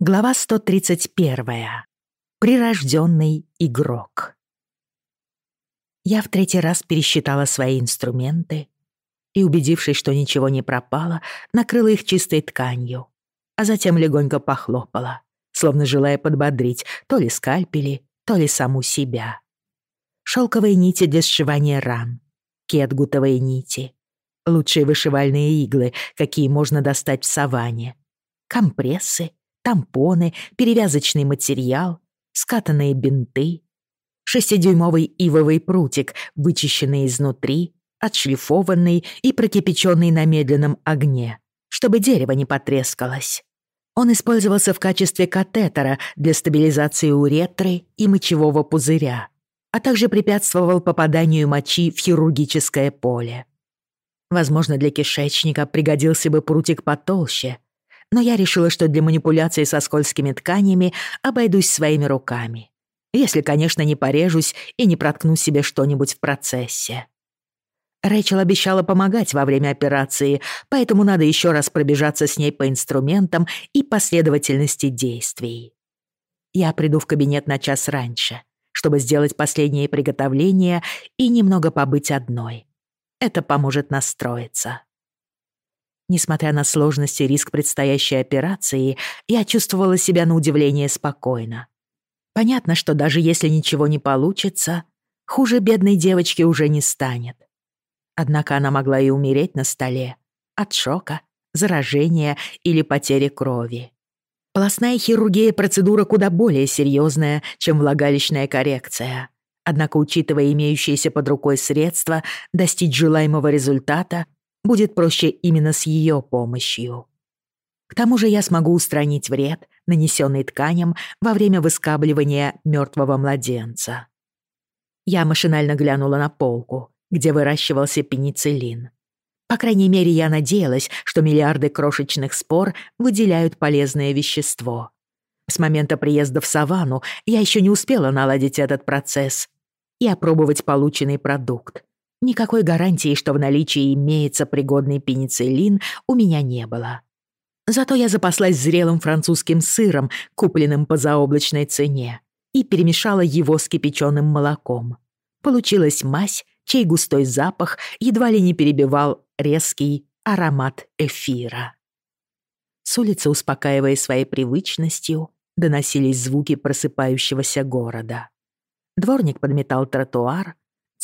Глава 131. Прирожденный игрок. Я в третий раз пересчитала свои инструменты и, убедившись, что ничего не пропало, накрыла их чистой тканью, а затем легонько похлопала, словно желая подбодрить то ли скальпели, то ли саму себя. Шелковые нити для сшивания ран, кетгутовые нити, лучшие вышивальные иглы, какие можно достать в саванне, компрессы — тампоны, перевязочный материал, скатанные бинты, шестидюймовый ивовый прутик, вычищенный изнутри, отшлифованный и прокипяченный на медленном огне, чтобы дерево не потрескалось. Он использовался в качестве катетера для стабилизации уретры и мочевого пузыря, а также препятствовал попаданию мочи в хирургическое поле. Возможно, для кишечника пригодился бы прутик потолще, но я решила, что для манипуляции со скользкими тканями обойдусь своими руками. Если, конечно, не порежусь и не проткну себе что-нибудь в процессе. Рэйчел обещала помогать во время операции, поэтому надо еще раз пробежаться с ней по инструментам и последовательности действий. Я приду в кабинет на час раньше, чтобы сделать последние приготовления и немного побыть одной. Это поможет настроиться. Несмотря на сложности и риск предстоящей операции, я чувствовала себя на удивление спокойно. Понятно, что даже если ничего не получится, хуже бедной девочки уже не станет. Однако она могла и умереть на столе от шока, заражения или потери крови. Полостная хирургия — процедура куда более серьезная, чем влагалищная коррекция. Однако, учитывая имеющиеся под рукой средства, достичь желаемого результата будет проще именно с ее помощью. К тому же я смогу устранить вред, нанесенный тканям во время выскабливания мертвого младенца. Я машинально глянула на полку, где выращивался пенициллин. По крайней мере, я надеялась, что миллиарды крошечных спор выделяют полезное вещество. С момента приезда в саванну я еще не успела наладить этот процесс и опробовать полученный продукт, Никакой гарантии, что в наличии имеется пригодный пенициллин, у меня не было. Зато я запаслась зрелым французским сыром, купленным по заоблачной цене, и перемешала его с кипяченым молоком. Получилась мазь, чей густой запах едва ли не перебивал резкий аромат эфира. С улицы, успокаивая своей привычностью, доносились звуки просыпающегося города. Дворник подметал тротуар,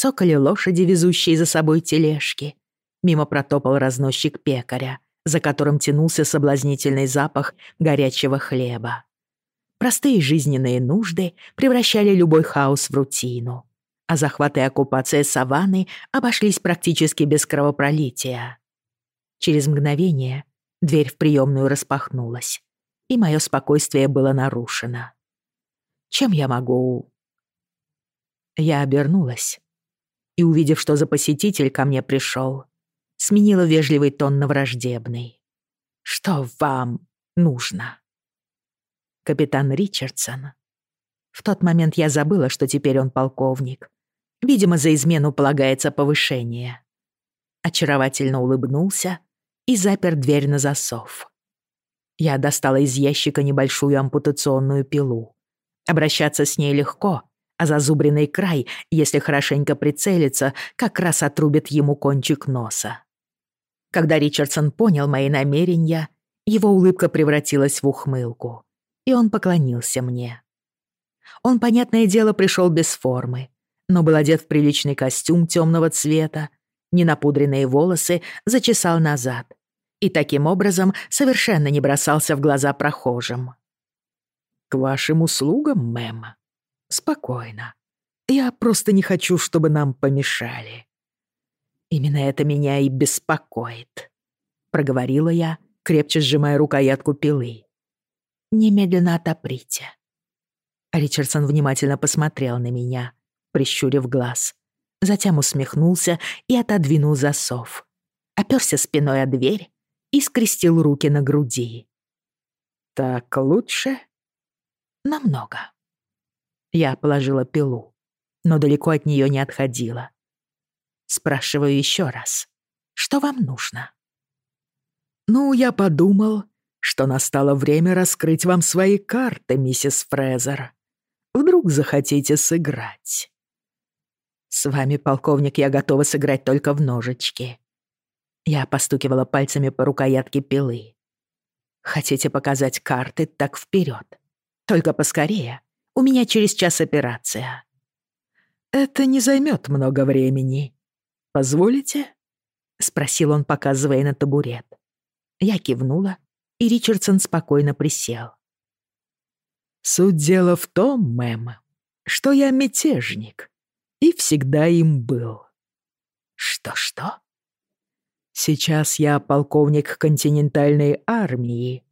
цокали лошади, везущие за собой тележки. Мимо протопал разносчик пекаря, за которым тянулся соблазнительный запах горячего хлеба. Простые жизненные нужды превращали любой хаос в рутину, а захваты и оккупация саванны обошлись практически без кровопролития. Через мгновение дверь в приемную распахнулась, и мое спокойствие было нарушено. Чем я могу... Я обернулась и, увидев, что за посетитель ко мне пришел, сменила вежливый тон на враждебный. «Что вам нужно?» Капитан Ричардсон. В тот момент я забыла, что теперь он полковник. Видимо, за измену полагается повышение. Очаровательно улыбнулся и запер дверь на засов. Я достала из ящика небольшую ампутационную пилу. Обращаться с ней легко, а зазубренный край, если хорошенько прицелиться, как раз отрубит ему кончик носа. Когда Ричардсон понял мои намерения, его улыбка превратилась в ухмылку, и он поклонился мне. Он, понятное дело, пришел без формы, но был одет в приличный костюм темного цвета, ненапудренные волосы зачесал назад и таким образом совершенно не бросался в глаза прохожим. «К вашим услугам, мэм», Спокойно. Я просто не хочу, чтобы нам помешали. Именно это меня и беспокоит, проговорила я, крепче сжимая рукоятку пилы. Немедленно отоприте. Ричардсон внимательно посмотрел на меня, прищурив глаз. Затем усмехнулся и отодвинул засов. Оперся спиной о дверь и скрестил руки на груди. «Так лучше?» «Намного». Я положила пилу, но далеко от нее не отходила. Спрашиваю еще раз, что вам нужно? Ну, я подумал, что настало время раскрыть вам свои карты, миссис Фрезер. Вдруг захотите сыграть?» «С вами, полковник, я готова сыграть только в ножички». Я постукивала пальцами по рукоятке пилы. «Хотите показать карты, так вперед. Только поскорее. У меня через час операция». «Это не займет много времени. Позволите?» — спросил он, показывая на табурет. Я кивнула, и Ричардсон спокойно присел. «Суть дела в том, мэм, что я мятежник и всегда им был». «Что-что?» «Сейчас я полковник континентальной армии.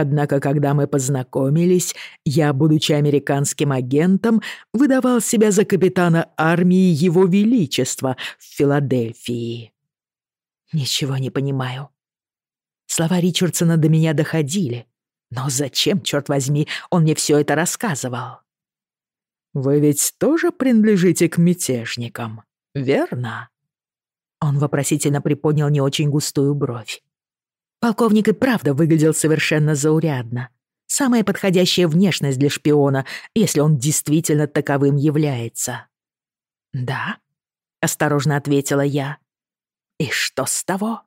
Однако, когда мы познакомились, я, будучи американским агентом, выдавал себя за капитана армии Его Величества в Филадельфии». «Ничего не понимаю». Слова Ричардсона до меня доходили. Но зачем, черт возьми, он мне все это рассказывал? «Вы ведь тоже принадлежите к мятежникам, верно?» Он вопросительно приподнял не очень густую бровь. Полковник и правда выглядел совершенно заурядно. Самая подходящая внешность для шпиона, если он действительно таковым является. «Да», — осторожно ответила я. «И что с того?»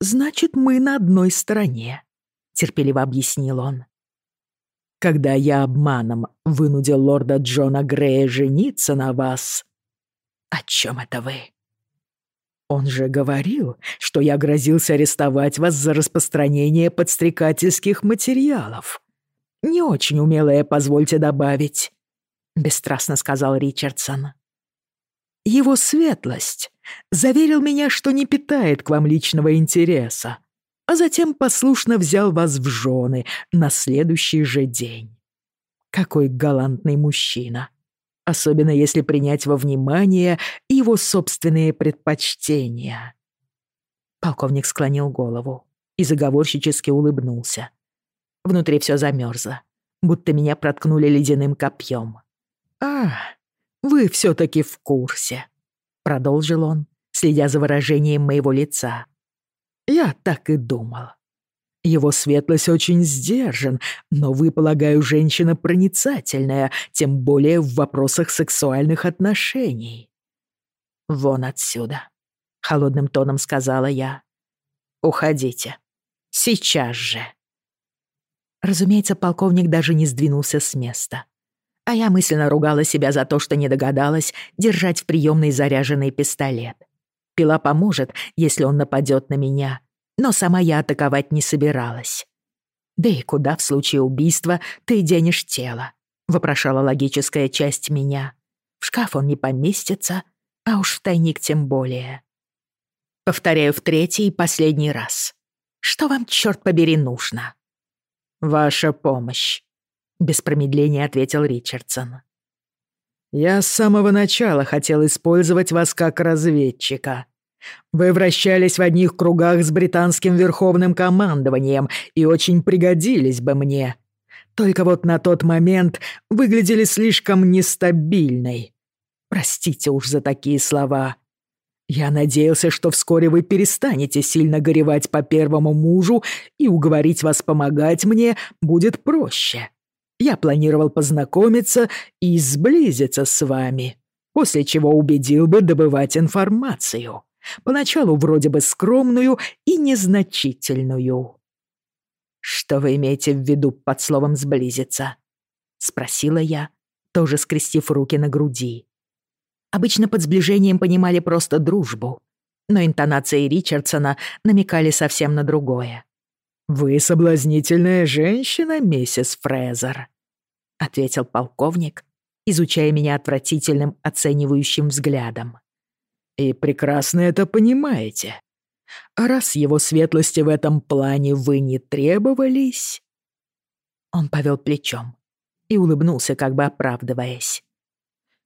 «Значит, мы на одной стороне», — терпеливо объяснил он. «Когда я обманом вынудил лорда Джона Грея жениться на вас...» «О чем это вы?» «Он же говорил, что я грозился арестовать вас за распространение подстрекательских материалов. Не очень умелое, позвольте добавить», — бесстрастно сказал Ричардсон. «Его светлость заверил меня, что не питает к вам личного интереса, а затем послушно взял вас в жены на следующий же день. Какой галантный мужчина, особенно если принять во внимание его собственные предпочтения. Полковник склонил голову и заговорщически улыбнулся. Внутри все замерзло, будто меня проткнули ледяным копьем. «А, вы все-таки в курсе», продолжил он, следя за выражением моего лица. «Я так и думал. Его светлость очень сдержан, но вы, полагаю, женщина проницательная, тем более в вопросах сексуальных отношений». «Вон отсюда», — холодным тоном сказала я. «Уходите. Сейчас же». Разумеется, полковник даже не сдвинулся с места а я мысленно ругала себя за то, что не догадалась держать в приемной заряженный пистолет. Пила поможет, если он нападет на меня, но сама я атаковать не собиралась. «Да и куда в случае убийства ты денешь тело?» — вопрошала логическая часть меня. «В шкаф он не поместится, а уж в тайник тем более». Повторяю в третий и последний раз. Что вам, черт побери, нужно? Ваша помощь. Без промедления ответил Ричардсон. «Я с самого начала хотел использовать вас как разведчика. Вы вращались в одних кругах с британским верховным командованием и очень пригодились бы мне. Только вот на тот момент выглядели слишком нестабильной. Простите уж за такие слова. Я надеялся, что вскоре вы перестанете сильно горевать по первому мужу, и уговорить вас помогать мне будет проще. Я планировал познакомиться и сблизиться с вами, после чего убедил бы добывать информацию. Поначалу вроде бы скромную и незначительную. «Что вы имеете в виду под словом «сблизиться»?» — спросила я, тоже скрестив руки на груди. Обычно под сближением понимали просто дружбу, но интонации Ричардсона намекали совсем на другое. «Вы соблазнительная женщина, миссис Фрезер», — ответил полковник, изучая меня отвратительным оценивающим взглядом. «И прекрасно это понимаете. А раз его светлости в этом плане вы не требовались...» Он повел плечом и улыбнулся, как бы оправдываясь.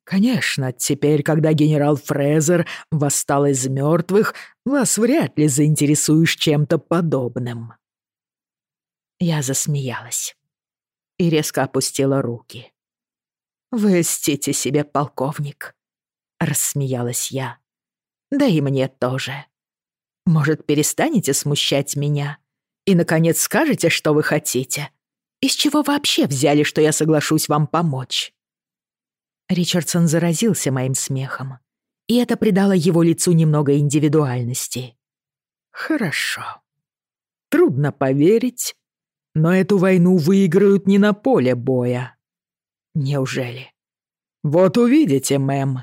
«Конечно, теперь, когда генерал Фрезер восстал из мертвых, вас вряд ли заинтересуешь чем-то подобным». Я засмеялась и резко опустила руки. «Вы себе, полковник», — рассмеялась я. «Да и мне тоже. Может, перестанете смущать меня И, наконец, скажете, что вы хотите. Из чего вообще взяли, что я соглашусь вам помочь?» Ричардсон заразился моим смехом, и это придало его лицу немного индивидуальности. «Хорошо. Трудно поверить, но эту войну выиграют не на поле боя». «Неужели?» «Вот увидите, мэм.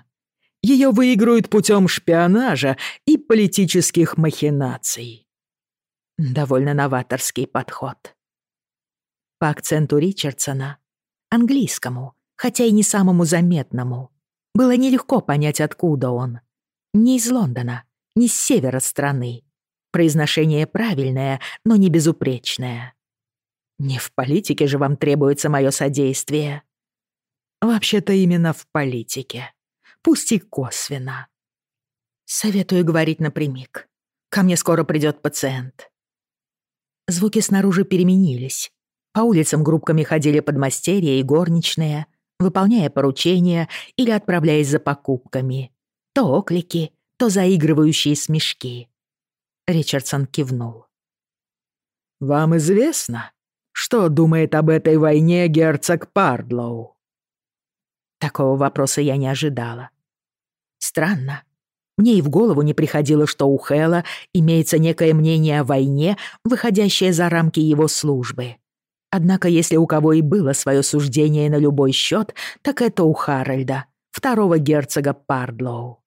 Ее выиграют путем шпионажа и политических махинаций». Довольно новаторский подход. По акценту Ричардсона, английскому, хотя и не самому заметному, было нелегко понять, откуда он. Не из Лондона, не с севера страны. Произношение правильное, но не безупречное. Не в политике же вам требуется мое содействие. Вообще-то именно в политике. Пусть и косвенно. Советую говорить напрямик. Ко мне скоро придет пациент. Звуки снаружи переменились. По улицам группками ходили подмастерья и горничные, выполняя поручения или отправляясь за покупками. То оклики, то заигрывающие смешки. Ричардсон кивнул. «Вам известно, что думает об этой войне герцог Пардлоу?» Такого вопроса я не ожидала. Странно. Мне и в голову не приходило, что у Хэла имеется некое мнение о войне, выходящее за рамки его службы. Однако, если у кого и было свое суждение на любой счет, так это у Харальда, второго герцога Пардлоу.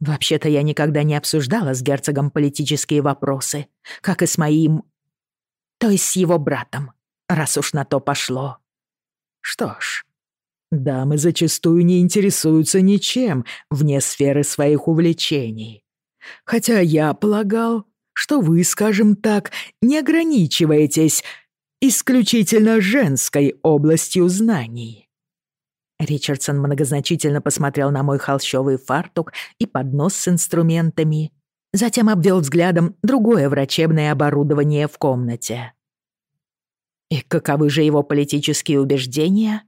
Вообще-то я никогда не обсуждала с герцогом политические вопросы, как и с моим... То есть с его братом, раз уж на то пошло. Что ж, дамы зачастую не интересуются ничем вне сферы своих увлечений. Хотя я полагал, что вы, скажем так, не ограничиваетесь исключительно женской областью знаний». Ричардсон многозначительно посмотрел на мой холщовый фартук и поднос с инструментами, затем обвел взглядом другое врачебное оборудование в комнате. «И каковы же его политические убеждения?» —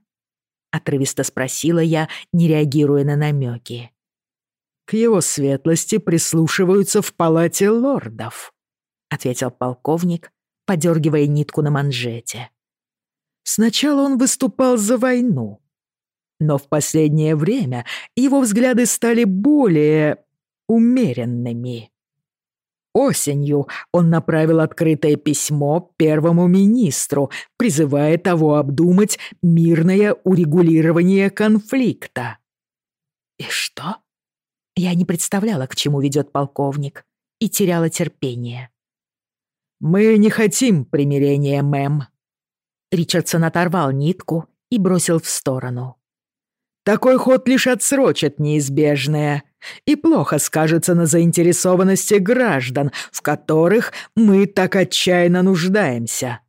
отрывисто спросила я, не реагируя на намеки. «К его светлости прислушиваются в палате лордов», — ответил полковник, подергивая нитку на манжете. Сначала он выступал за войну, но в последнее время его взгляды стали более умеренными. Осенью он направил открытое письмо первому министру, призывая того обдумать мирное урегулирование конфликта. И что? Я не представляла, к чему ведет полковник, и теряла терпение. «Мы не хотим примирения, мэм». Ричардсон оторвал нитку и бросил в сторону. «Такой ход лишь отсрочит неизбежное и плохо скажется на заинтересованности граждан, в которых мы так отчаянно нуждаемся.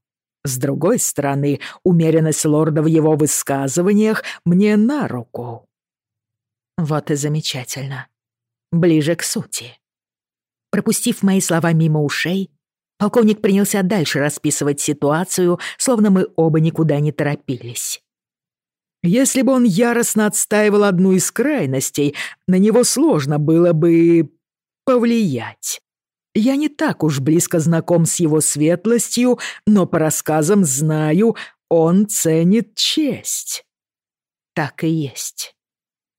С другой стороны, умеренность лорда в его высказываниях мне на руку». Вот и замечательно. Ближе к сути. Пропустив мои слова мимо ушей, Полковник принялся дальше расписывать ситуацию, словно мы оба никуда не торопились. Если бы он яростно отстаивал одну из крайностей, на него сложно было бы повлиять. Я не так уж близко знаком с его светлостью, но по рассказам знаю, он ценит честь. Так и есть.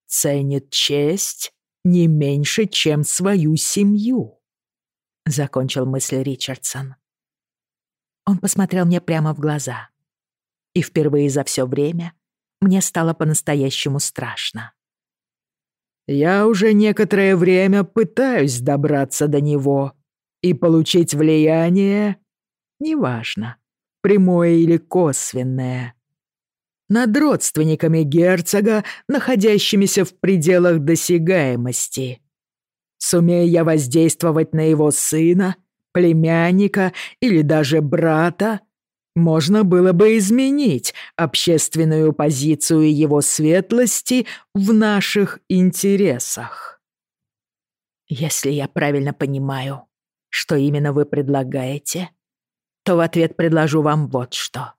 Ценит честь не меньше, чем свою семью. — закончил мысль Ричардсон. Он посмотрел мне прямо в глаза. И впервые за все время мне стало по-настоящему страшно. «Я уже некоторое время пытаюсь добраться до него и получить влияние, неважно, прямое или косвенное, над родственниками герцога, находящимися в пределах досягаемости. Сумея я воздействовать на его сына, племянника или даже брата, можно было бы изменить общественную позицию его светлости в наших интересах. Если я правильно понимаю, что именно вы предлагаете, то в ответ предложу вам вот что.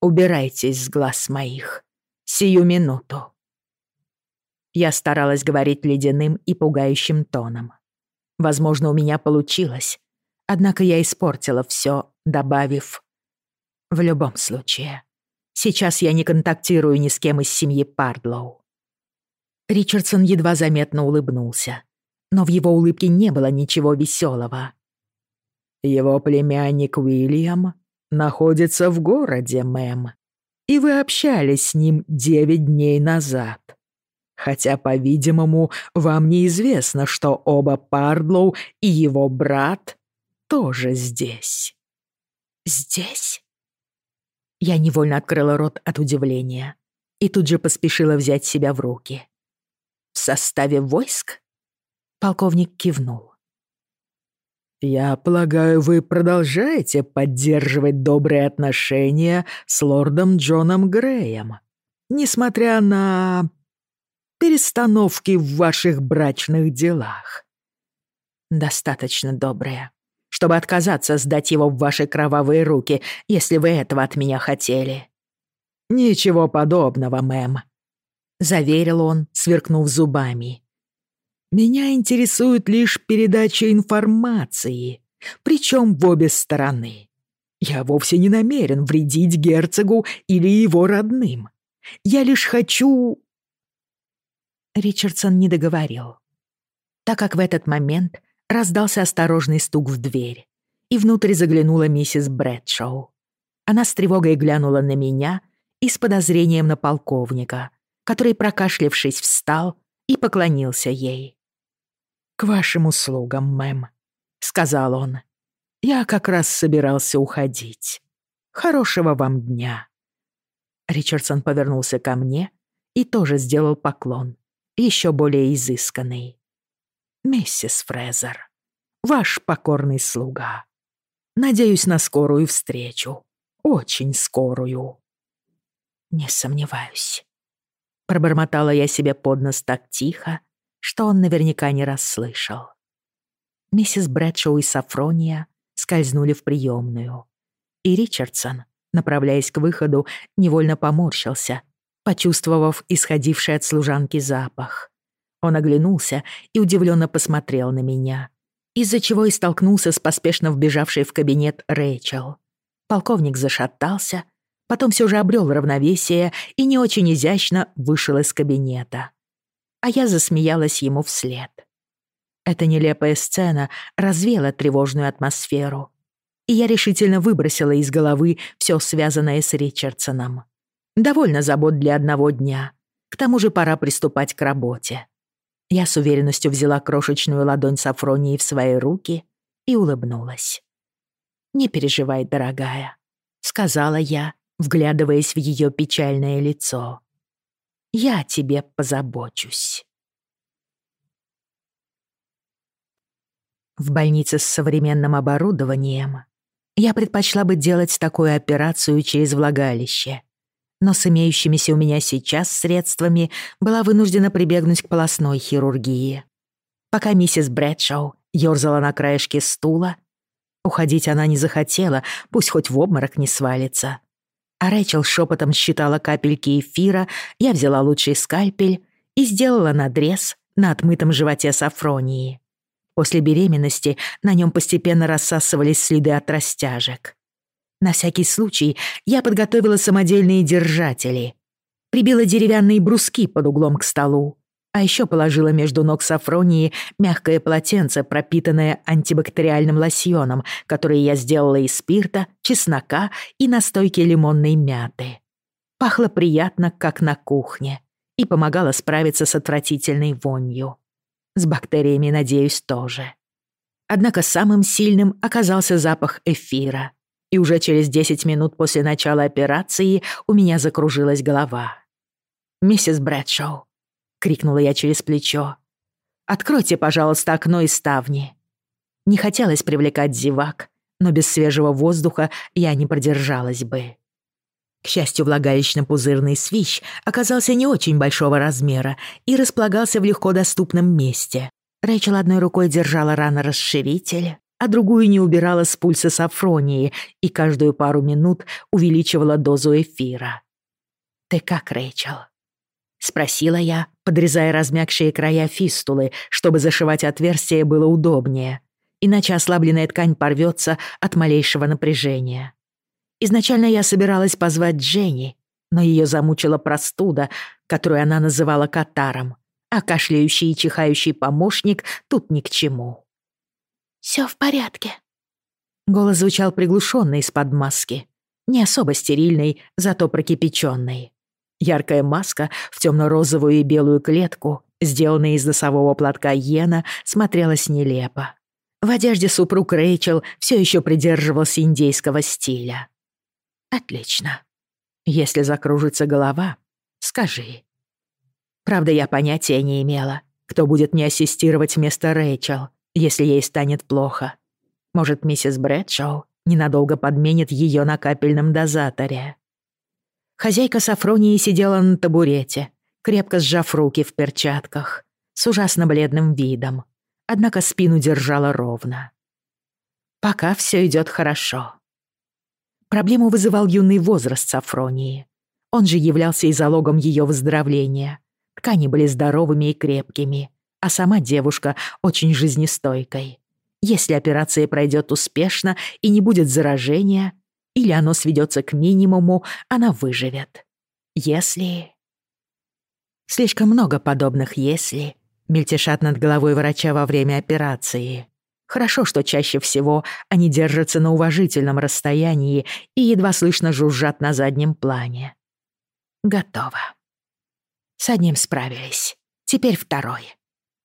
Убирайтесь с глаз моих. Сию минуту. Я старалась говорить ледяным и пугающим тоном. Возможно, у меня получилось. Однако я испортила все, добавив «в любом случае». Сейчас я не контактирую ни с кем из семьи Пардлоу. Ричардсон едва заметно улыбнулся, но в его улыбке не было ничего веселого. Его племянник Уильям находится в городе, мэм, и вы общались с ним девять дней назад. Хотя, по-видимому, вам неизвестно, что оба Пардлоу и его брат тоже здесь. Здесь? Я невольно открыла рот от удивления и тут же поспешила взять себя в руки. «В составе войск?» Полковник кивнул. «Я полагаю, вы продолжаете поддерживать добрые отношения с лордом Джоном Греем, несмотря на перестановки в ваших брачных делах?» «Достаточно добрые чтобы отказаться сдать его в ваши кровавые руки, если вы этого от меня хотели». «Ничего подобного, мэм», — заверил он, сверкнув зубами. «Меня интересует лишь передача информации, причем в обе стороны. Я вовсе не намерен вредить герцогу или его родным. Я лишь хочу...» Ричардсон не договорил, так как в этот момент Раздался осторожный стук в дверь, и внутрь заглянула миссис Брэдшоу. Она с тревогой глянула на меня и с подозрением на полковника, который, прокашлявшись, встал и поклонился ей. «К вашим услугам, мэм», — сказал он. «Я как раз собирался уходить. Хорошего вам дня». Ричардсон повернулся ко мне и тоже сделал поклон, еще более изысканный миссис Фрезер, ваш покорный слуга. Надеюсь на скорую встречу, очень скорую». «Не сомневаюсь». Пробормотала я себе под нос так тихо, что он наверняка не расслышал. Миссис Брэдшоу и Сафрония скользнули в приемную, и Ричардсон, направляясь к выходу, невольно поморщился, почувствовав исходивший от служанки запах. Он оглянулся и удивленно посмотрел на меня, из-за чего и столкнулся с поспешно вбежавшей в кабинет Рэйчел. Полковник зашатался, потом все же обрел равновесие и не очень изящно вышел из кабинета. А я засмеялась ему вслед. Эта нелепая сцена развеяла тревожную атмосферу, и я решительно выбросила из головы все связанное с Ричардсоном. Довольно забот для одного дня. К тому же пора приступать к работе. Я с уверенностью взяла крошечную ладонь Сафронии в свои руки и улыбнулась. «Не переживай, дорогая», — сказала я, вглядываясь в ее печальное лицо. «Я о тебе позабочусь». В больнице с современным оборудованием я предпочла бы делать такую операцию через влагалище, но с имеющимися у меня сейчас средствами была вынуждена прибегнуть к полостной хирургии. Пока миссис Брэдшоу ёрзала на краешке стула, уходить она не захотела, пусть хоть в обморок не свалится. А Рэйчел шепотом считала капельки эфира, я взяла лучший скальпель и сделала надрез на отмытом животе Сафронии. После беременности на нем постепенно рассасывались следы от растяжек. На всякий случай я подготовила самодельные держатели, прибила деревянные бруски под углом к столу, а еще положила между ног Сафронии мягкое полотенце, пропитанное антибактериальным лосьоном, который я сделала из спирта, чеснока и настойки лимонной мяты. Пахло приятно, как на кухне, и помогало справиться с отвратительной вонью. С бактериями, надеюсь, тоже. Однако самым сильным оказался запах эфира — и уже через 10 минут после начала операции у меня закружилась голова. «Миссис Брэдшоу», — крикнула я через плечо, — «откройте, пожалуйста, окно и ставни». Не хотелось привлекать зевак, но без свежего воздуха я не продержалась бы. К счастью, влагалищно-пузырный свищ оказался не очень большого размера и располагался в легко доступном месте. Рэйчел одной рукой держала ранорасширитель, а другую не убирала с пульса Сафронии и каждую пару минут увеличивала дозу эфира. «Ты как, Рэйчел?» — спросила я, подрезая размягшие края фистулы, чтобы зашивать отверстие было удобнее, иначе ослабленная ткань порвется от малейшего напряжения. Изначально я собиралась позвать Дженни, но ее замучила простуда, которую она называла катаром, а кашляющий и чихающий помощник тут ни к чему. «Всё в порядке». Голос звучал приглушенно из-под маски, не особо стерильный, зато прокипяченный. Яркая маска в темно-розовую и белую клетку, сделанная из носового платка иена, смотрелась нелепо. В одежде супруг Рэйчел все еще придерживался индейского стиля. Отлично. Если закружится голова, скажи. Правда, я понятия не имела, кто будет мне ассистировать вместо Рэйчел, если ей станет плохо. Может, миссис Брэдшоу ненадолго подменит ее на капельном дозаторе. Хозяйка Сафронии сидела на табурете, крепко сжав руки в перчатках, с ужасно бледным видом, однако спину держала ровно. Пока все идет хорошо. Проблему вызывал юный возраст Сафронии. Он же являлся и залогом ее выздоровления. Ткани были здоровыми и крепкими, а сама девушка очень жизнестойкой. Если операция пройдет успешно и не будет заражения, или оно сведется к минимуму, она выживет. Если... Слишком много подобных «если» мельтешат над головой врача во время операции. Хорошо, что чаще всего они держатся на уважительном расстоянии и едва слышно жужжат на заднем плане. Готово. С одним справились. Теперь второй.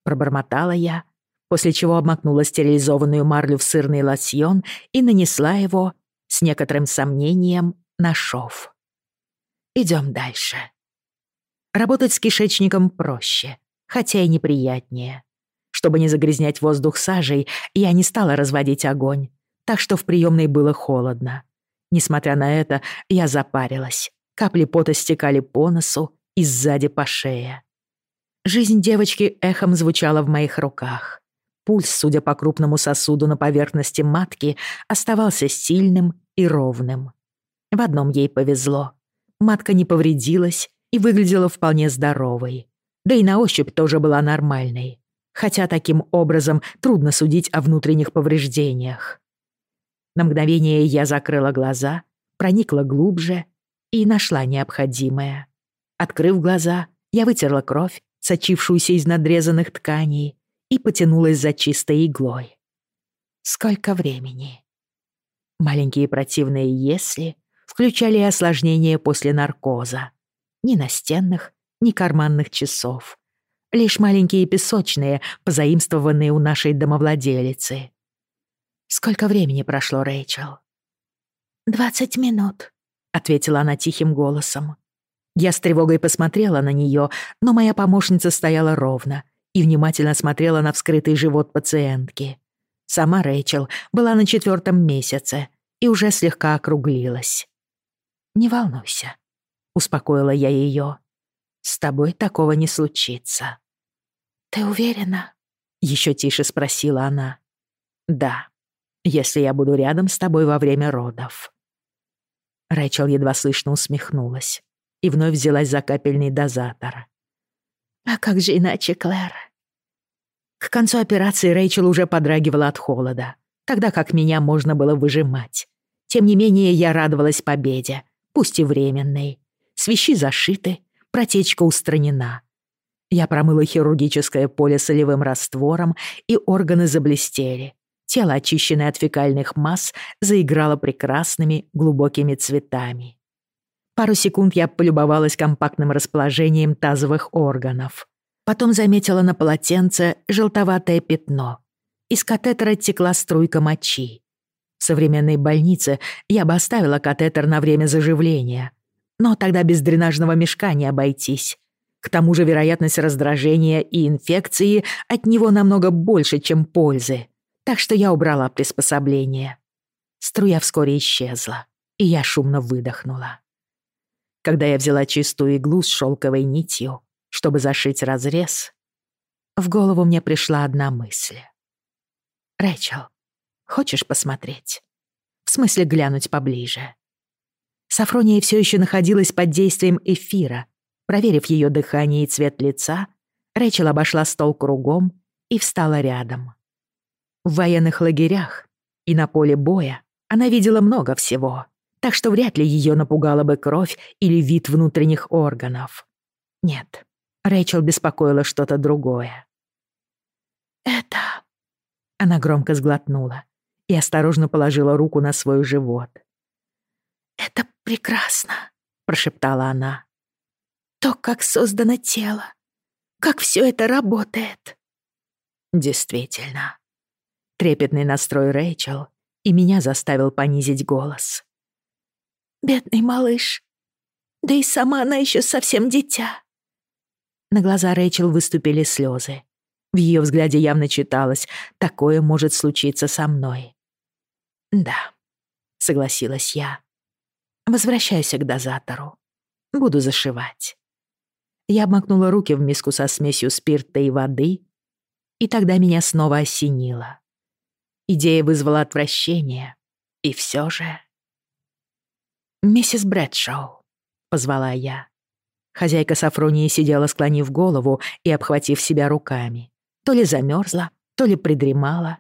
Пробормотала я, после чего обмакнула стерилизованную марлю в сырный лосьон и нанесла его, с некоторым сомнением, на шов. Идем дальше. Работать с кишечником проще, хотя и неприятнее. Чтобы не загрязнять воздух сажей, я не стала разводить огонь, так что в приемной было холодно. Несмотря на это, я запарилась. Капли пота стекали по носу и сзади по шее. Жизнь девочки эхом звучала в моих руках. Пульс, судя по крупному сосуду на поверхности матки, оставался сильным и ровным. В одном ей повезло. Матка не повредилась и выглядела вполне здоровой. Да и на ощупь тоже была нормальной хотя таким образом трудно судить о внутренних повреждениях. На мгновение я закрыла глаза, проникла глубже и нашла необходимое. Открыв глаза, я вытерла кровь, сочившуюся из надрезанных тканей, и потянулась за чистой иглой. Сколько времени? Маленькие противные «если» включали осложнения после наркоза. Ни настенных, ни карманных часов лишь маленькие песочные, позаимствованные у нашей домовладелицы. «Сколько времени прошло, Рэйчел?» «Двадцать минут», — ответила она тихим голосом. Я с тревогой посмотрела на нее, но моя помощница стояла ровно и внимательно смотрела на вскрытый живот пациентки. Сама Рэйчел была на четвертом месяце и уже слегка округлилась. «Не волнуйся», — успокоила я ее. «С тобой такого не случится». «Ты уверена?» — еще тише спросила она. «Да, если я буду рядом с тобой во время родов». Рэйчел едва слышно усмехнулась и вновь взялась за капельный дозатор. «А как же иначе, Клэр?» К концу операции Рэйчел уже подрагивала от холода, тогда как меня можно было выжимать. Тем не менее, я радовалась победе, пусть и временной. Свищи зашиты, протечка устранена. Я промыла хирургическое поле солевым раствором, и органы заблестели. Тело, очищенное от фекальных масс, заиграло прекрасными глубокими цветами. Пару секунд я полюбовалась компактным расположением тазовых органов. Потом заметила на полотенце желтоватое пятно. Из катетера текла струйка мочи. В современной больнице я бы оставила катетер на время заживления. Но тогда без дренажного мешка не обойтись. К тому же вероятность раздражения и инфекции от него намного больше, чем пользы. Так что я убрала приспособление. Струя вскоре исчезла, и я шумно выдохнула. Когда я взяла чистую иглу с шелковой нитью, чтобы зашить разрез, в голову мне пришла одна мысль. «Рэйчел, хочешь посмотреть? В смысле глянуть поближе?» Сафрония все еще находилась под действием эфира, Проверив ее дыхание и цвет лица, Рэчел обошла стол кругом и встала рядом. В военных лагерях и на поле боя она видела много всего, так что вряд ли ее напугала бы кровь или вид внутренних органов. Нет, Рэйчел беспокоило что-то другое. «Это...» Она громко сглотнула и осторожно положила руку на свой живот. «Это прекрасно», — прошептала она. «То, как создано тело, как все это работает». Действительно. Трепетный настрой Рэйчел и меня заставил понизить голос. «Бедный малыш. Да и сама она еще совсем дитя». На глаза Рэйчел выступили слезы. В ее взгляде явно читалось «такое может случиться со мной». «Да», — согласилась я. «Возвращайся к дозатору. Буду зашивать». Я обмакнула руки в миску со смесью спирта и воды, и тогда меня снова осенило. Идея вызвала отвращение, и все же... «Миссис Брэдшоу», — позвала я. Хозяйка Сафронии сидела, склонив голову и обхватив себя руками. То ли замерзла, то ли придремала.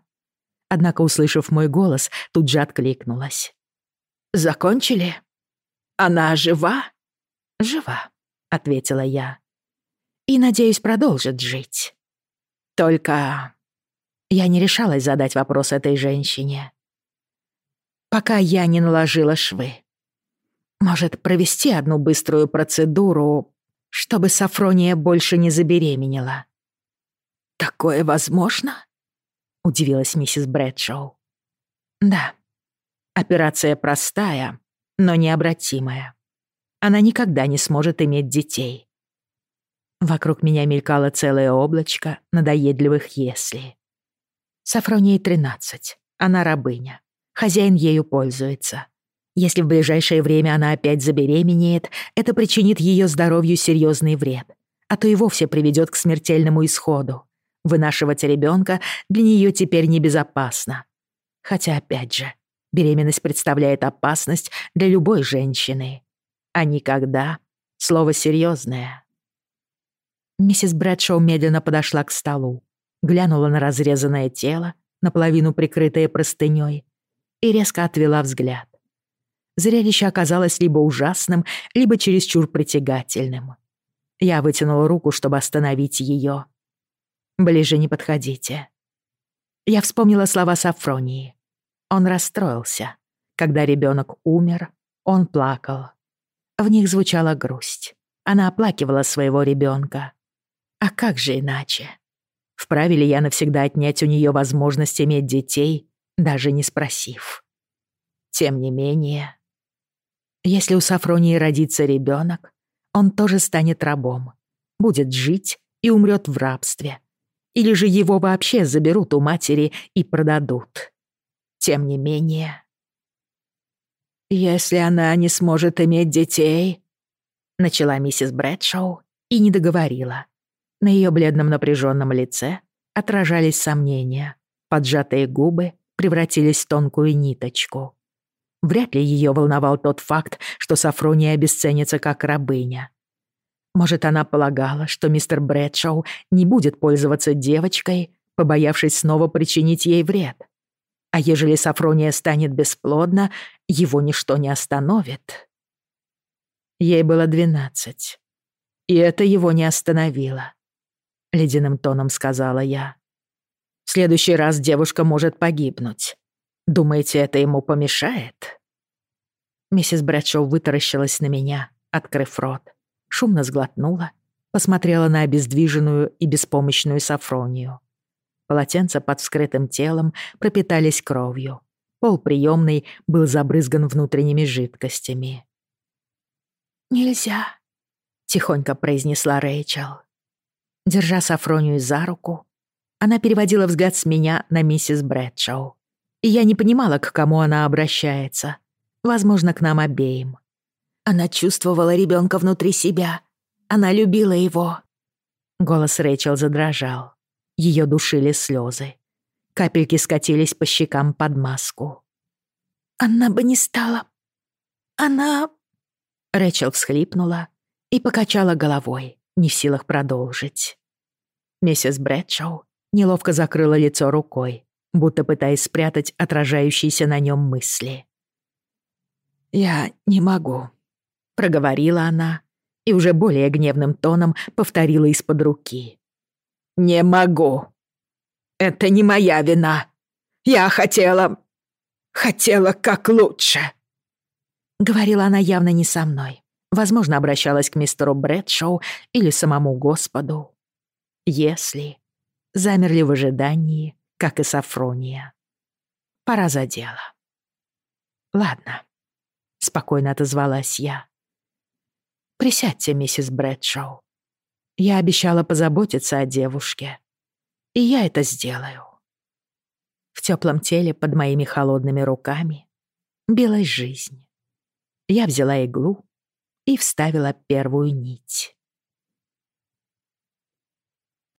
Однако, услышав мой голос, тут же откликнулась. «Закончили? Она жива?» «Жива», — ответила я. «И, надеюсь, продолжит жить. Только я не решалась задать вопрос этой женщине. Пока я не наложила швы. Может, провести одну быструю процедуру, чтобы Сафрония больше не забеременела? «Такое возможно?» — удивилась миссис Брэдшоу. «Да. Операция простая, но необратимая. Она никогда не сможет иметь детей». Вокруг меня мелькало целое облачко надоедливых «если». Сафронии 13. Она рабыня. Хозяин ею пользуется. Если в ближайшее время она опять забеременеет, это причинит ее здоровью серьезный вред, а то и вовсе приведет к смертельному исходу. Вынашивать ребенка для нее теперь небезопасно. Хотя, опять же, беременность представляет опасность для любой женщины. А никогда — слово серьезное. Миссис Брэдшоу медленно подошла к столу глянула на разрезанное тело, наполовину прикрытое простынёй, и резко отвела взгляд. Зрелище оказалось либо ужасным, либо чересчур притягательным. Я вытянула руку, чтобы остановить её. «Ближе не подходите». Я вспомнила слова Сафронии. Он расстроился. Когда ребёнок умер, он плакал. В них звучала грусть. Она оплакивала своего ребёнка. А как же иначе? Вправе ли я навсегда отнять у нее возможность иметь детей, даже не спросив? Тем не менее, если у Сафронии родится ребенок, он тоже станет рабом, будет жить и умрет в рабстве. Или же его вообще заберут у матери и продадут. Тем не менее... «Если она не сможет иметь детей...» Начала миссис Брэдшоу и не договорила. На ее бледном напряженном лице отражались сомнения. Поджатые губы превратились в тонкую ниточку. Вряд ли ее волновал тот факт, что Сафрония обесценится как рабыня. Может, она полагала, что мистер Брэдшоу не будет пользоваться девочкой, побоявшись снова причинить ей вред. А ежели Сафрония станет бесплодна, его ничто не остановит. Ей было двенадцать. И это его не остановило ледяным тоном сказала я. В следующий раз девушка может погибнуть. Думаете, это ему помешает? Миссис Брэдшоу вытаращилась на меня, открыв рот, шумно сглотнула, посмотрела на обездвиженную и беспомощную Сафронию. Полотенца под вскрытым телом пропитались кровью. Пол приемной был забрызган внутренними жидкостями. «Нельзя», — тихонько произнесла Рэйчел. Держа Сафронию за руку, она переводила взгляд с меня на миссис Брэдшоу. И я не понимала, к кому она обращается. Возможно, к нам обеим. Она чувствовала ребенка внутри себя. Она любила его. Голос Рэйчел задрожал. Ее душили слезы. Капельки скатились по щекам под маску. «Она бы не стала... Она...» Рэчел всхлипнула и покачала головой не в силах продолжить. Миссис Брэдшоу неловко закрыла лицо рукой, будто пытаясь спрятать отражающиеся на нем мысли. «Я не могу», — проговорила она и уже более гневным тоном повторила из-под руки. «Не могу. Это не моя вина. Я хотела... хотела как лучше». Говорила она явно не со мной. Возможно, обращалась к мистеру Брэдшоу или самому Господу. Если замерли в ожидании, как и Сафрония. Пора за дело. Ладно, спокойно отозвалась я. Присядьте, миссис Брэдшоу. Я обещала позаботиться о девушке. И я это сделаю. В теплом теле под моими холодными руками билась жизнь. Я взяла иглу и вставила первую нить.